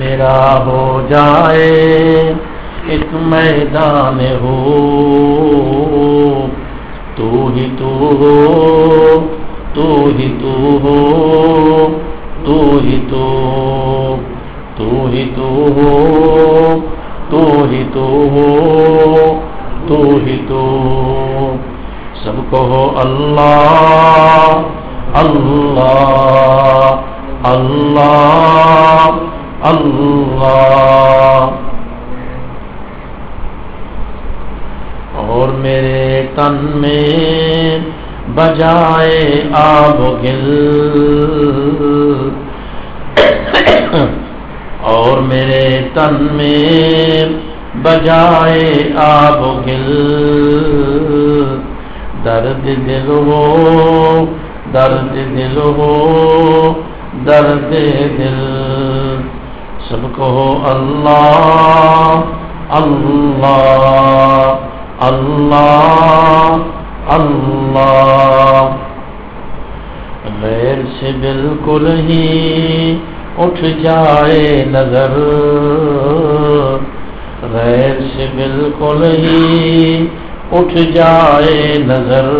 میرا ہو جائے ایک میدان ہو۔ تو ہی تو ہو، تو ہی تو ہو، تو ہی تو تو ہی تو ہو، تو ہی تو ہو، تو ہی تو سب کو ہو اللہ اللہ۔ اللہ اللہ۔ اور میرے تن میں بجائے آب گل۔ اور میرے تن میں بجائے آب گل۔ درد دل ہو، درد دل ہو درد دل۔ سب کو اللہ اللہ اللہ اللہ۔ غیر سے بالکل ہی اٹھ جائے نظر۔ غیر سے بالکل ہی اٹھ جائے نظر۔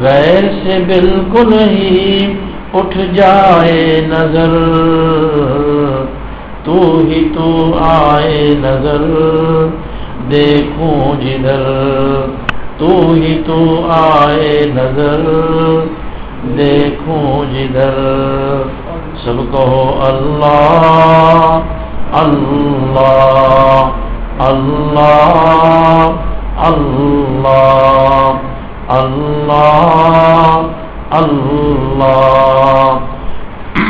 غیر سے بالکل ہی اٹھ جائے نظر۔ تو ہی تو آئے نظر۔ دیکھوں جدھر تو ہی تو آئے نظر۔ دیکھوں جدھر سب کو اللہ اللہ اللہ اللہ اللہ اللہ۔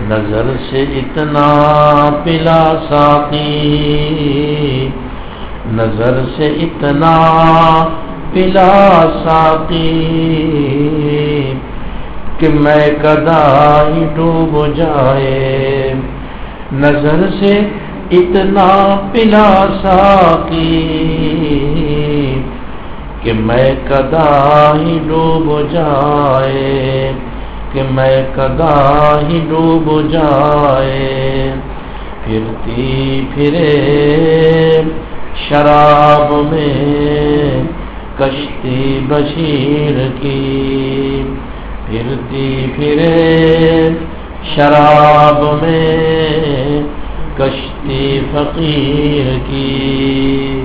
نظر سے اتنا پلا ساقی۔ نظر سے اتنا پلا ساقی۔ کہ میں کدا ہی ڈوب جائے۔ نظر سے اتنا پلا ساقی۔ کہ میں کدا ہی ڈوب جائے، کہ میں کدا ہی ڈوب جائے۔ پھرتی پھرے شراب میں کشتی بشیر کی۔ پھرتی پھرے شراب میں کشتی فقیر کی۔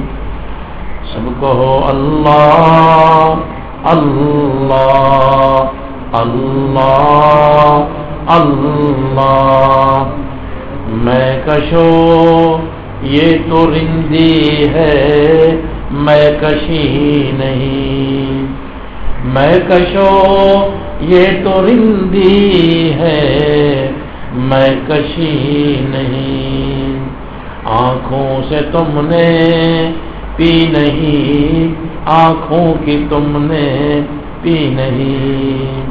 سب کو اللہ اللہ اللہ اللہ۔ میں کشو، یہ تو رندی ہے، میں کشی نہیں۔ میں کشو، یہ تو رندی ہے، میں کشی نہیں۔ آنکھوں سے تم نے پی نہیں، آنکھوں کی تم نے پی نہیں۔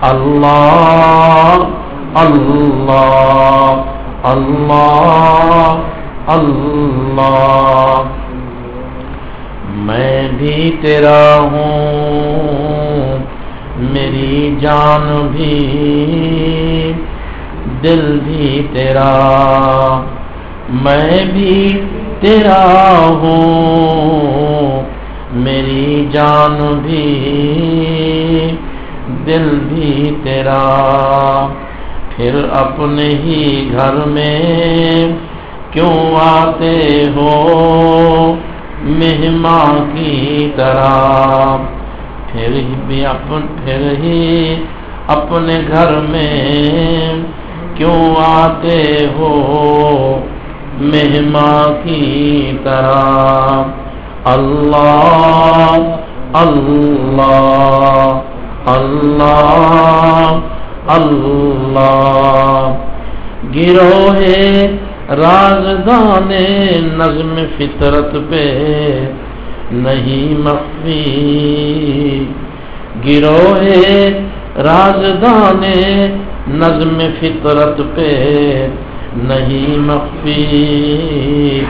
اللہ اللہ اللہ اللہ۔ میں بھی تیرا ہوں، میری جان بھی، دل بھی تیرا۔ میں بھی تیرا ہوں میری جان بھی، دل بھی تیرا۔ پھر اپنے ہی گھر میں کیوں آتے ہو؟ مہمان کی طرح۔ پھر بھی اپن، پھر ہی اپنے گھر میں کیوں آتے ہو؟ مہمان کی طرح۔ اللہ اللہ اللہ اللہ۔ گروہ رازدان نظم فطرت پہ نہیں مخفی۔ گروہ رازدان نظم فطرت پہ نہیں مخفی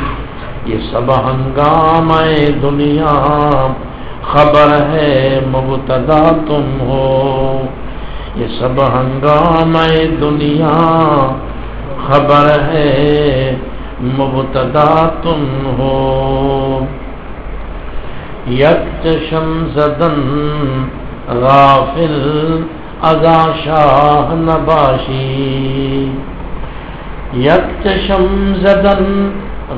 یہ سب ہنگام دنیا۔ خبر ہے مبتدا تم ہو۔ یہ سب ہنگام دنیا۔ خبر ہے مبتدا تم ہو۔ یک زدن غافل اگا شاہ نباشی۔ یک زدن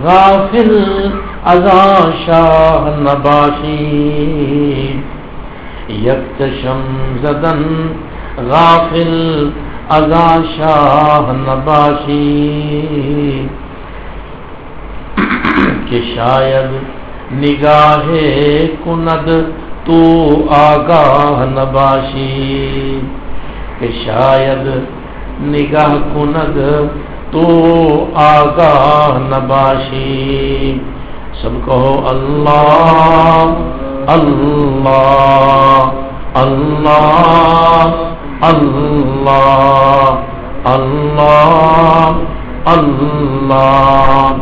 غافل اگا شاہ نباشی یک زدن غافل ازا شاہ نباشی کہ شاید نگاہ کند تو آگاہ نباشی. کہ شاید نگاہ کند تو آگاہ نباشی۔ سب کہو اللہ اللہ اللہ اللہ اللہ اللہ۔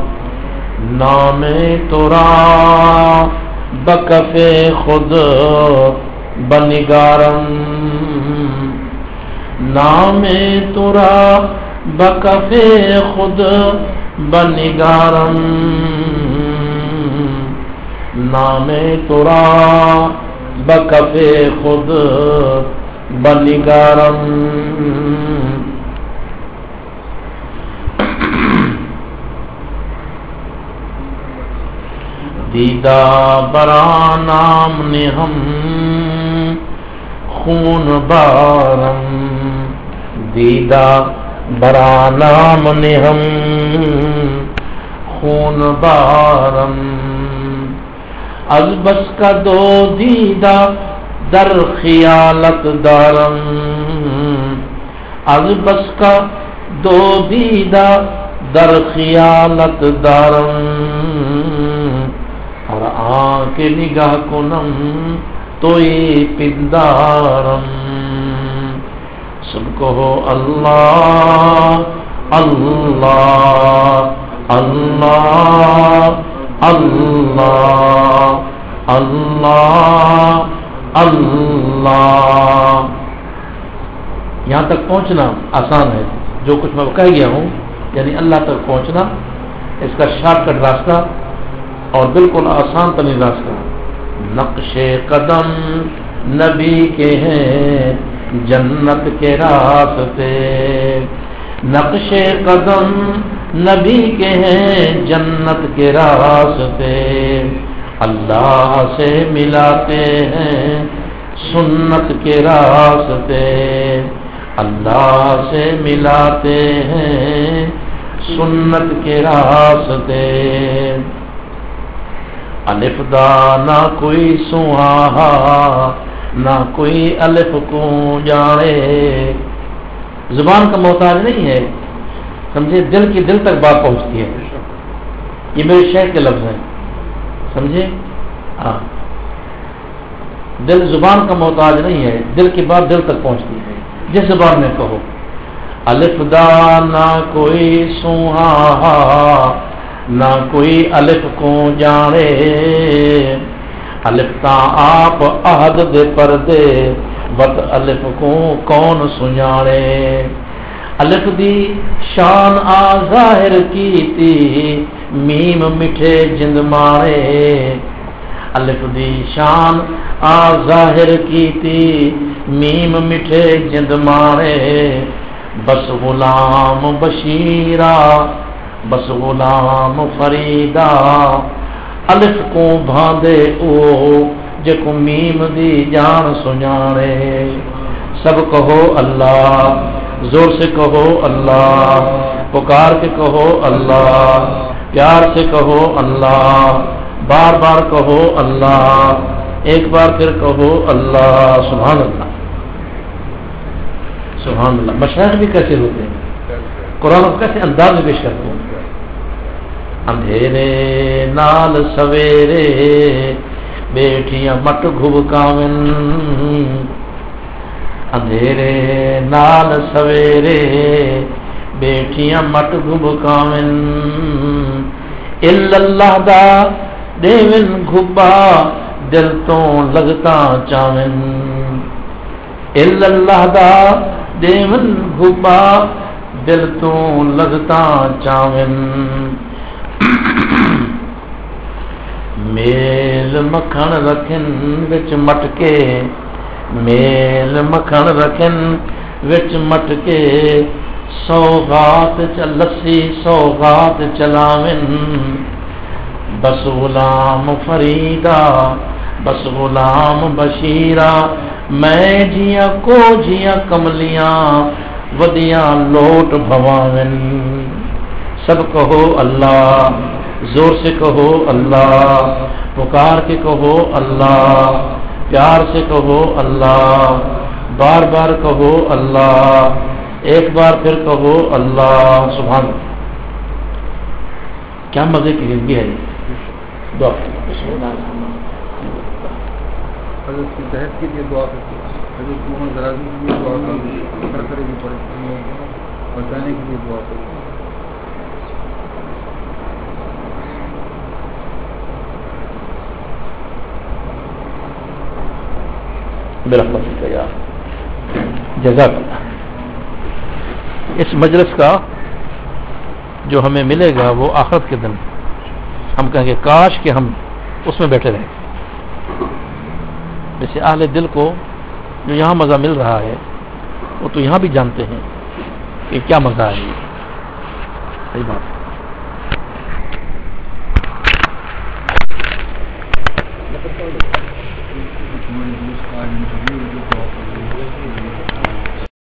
نام تورا بکف خود بنگارم نام تورا بکف خود بنگارم۔ نام تورا بکف خود بنگارم۔ دیدہ برا نام نے ہم خون بارم دیدہ برا نام نے خون بارم۔ از بس کا دو دیدہ در خیالت دارم۔ از بس کا دو دیدہ در خیالت دارم۔ ہر آنکھ نگاہ کنم تو پندارم۔ سب کو اللہ اللہ اللہ اللہ اللہ اللہ۔ یہاں تک پہنچنا آسان ہے۔ جو کچھ میں کہہ گیا ہوں یعنی اللہ تک پہنچنا، اس کا شارٹ کٹ راستہ اور بالکل آسان ترین راستہ۔ نقش قدم نبی کے ہیں۔ جنت کے راستے۔ نقش قدم نبی کے ہیں جنت کے راستے۔ اللہ سے ملاتے ہیں سنت کے راستے۔ اللہ سے ملاتے ہیں سنت کے راستے۔ الف دا نہ کوئی سہا نہ کوئی الف کو جانے۔ زبان کا محتاج نہیں ہے۔ سمجھے؟ دل کی دل تک بات پہنچتی ہے۔ یہ میرے شہر کے لفظ ہیں۔ سمجھے؟ ہاں۔ دل زبان کا محتاج نہیں ہے۔ دل کی بات دل تک پہنچتی ہے۔ جس زبان میں کہو۔ الف دا، نہ کوئی سوہا، نہ کوئی الف کو جانے۔ الف تا آپ عہد دے پردے بت الف کو کون سنجانے الف دی شان آ ظاہر کی تی میم میٹھے جند مارے۔ الف دی شان آ ظاہر کی تی میم میٹھے جند مارے۔ بس غلام بشیرا، بس غلام فریدا۔ الف کو بھاندے او جکو میم دی جان سنانے سب کہو اللہ زور سے کہو اللہ پکار کے کہو اللہ پیار سے کہو اللہ بار بار کہو اللہ ایک بار پھر کہو اللہ سبحان اللہ سبحان اللہ مشاعر بھی کیسے ہوتے ہیں قرآن کیسے انداز میں پیش کرتے ہیں اندھیرے نال سویرے، بیٹھیاں مٹ گھبکاون اندھیرے نال سویرے، بیٹھیاں مٹ گھبکاون اللہ دا دیون گھبا دل تو لگتا چاون۔ اللہ دا دیون گھبا دل تو لگتا چاون۔ میل مکھن رکھن وچ مٹکے میل مکھن رکھن وچ مٹکے سوغات چ لسی سوغات چلاون بس غلام فریدا بس غلام بشیرا میں جیاں کو جیاں کملیاں ودیاں لوٹ بھواون سب کہو اللہ، زور سے کہو اللہ، پکار کے کہو اللہ، پیار سے کہو اللہ، بار بار کہو اللہ، ایک بار پھر کہو اللہ، سبحان کیا مزے کی زندگی ہے دعا۔ حضرت کی صحت کے لیے دعا کرتے حضرت محمد کے لیے دعا کرتے بچانے کے لیے دعا کرتے برحمت کا یار جزاک اللہ اس مجلس کا جو ہمیں ملے گا وہ آخرت کے دن۔ ہم کہیں گے، کاش کہ ہم اس میں بیٹھے رہیں۔ جیسے اہل دل کو جو یہاں مزہ مل رہا ہے، وہ تو یہاں بھی جانتے ہیں کہ کیا مزہ ہے۔ یہ صحیح بات۔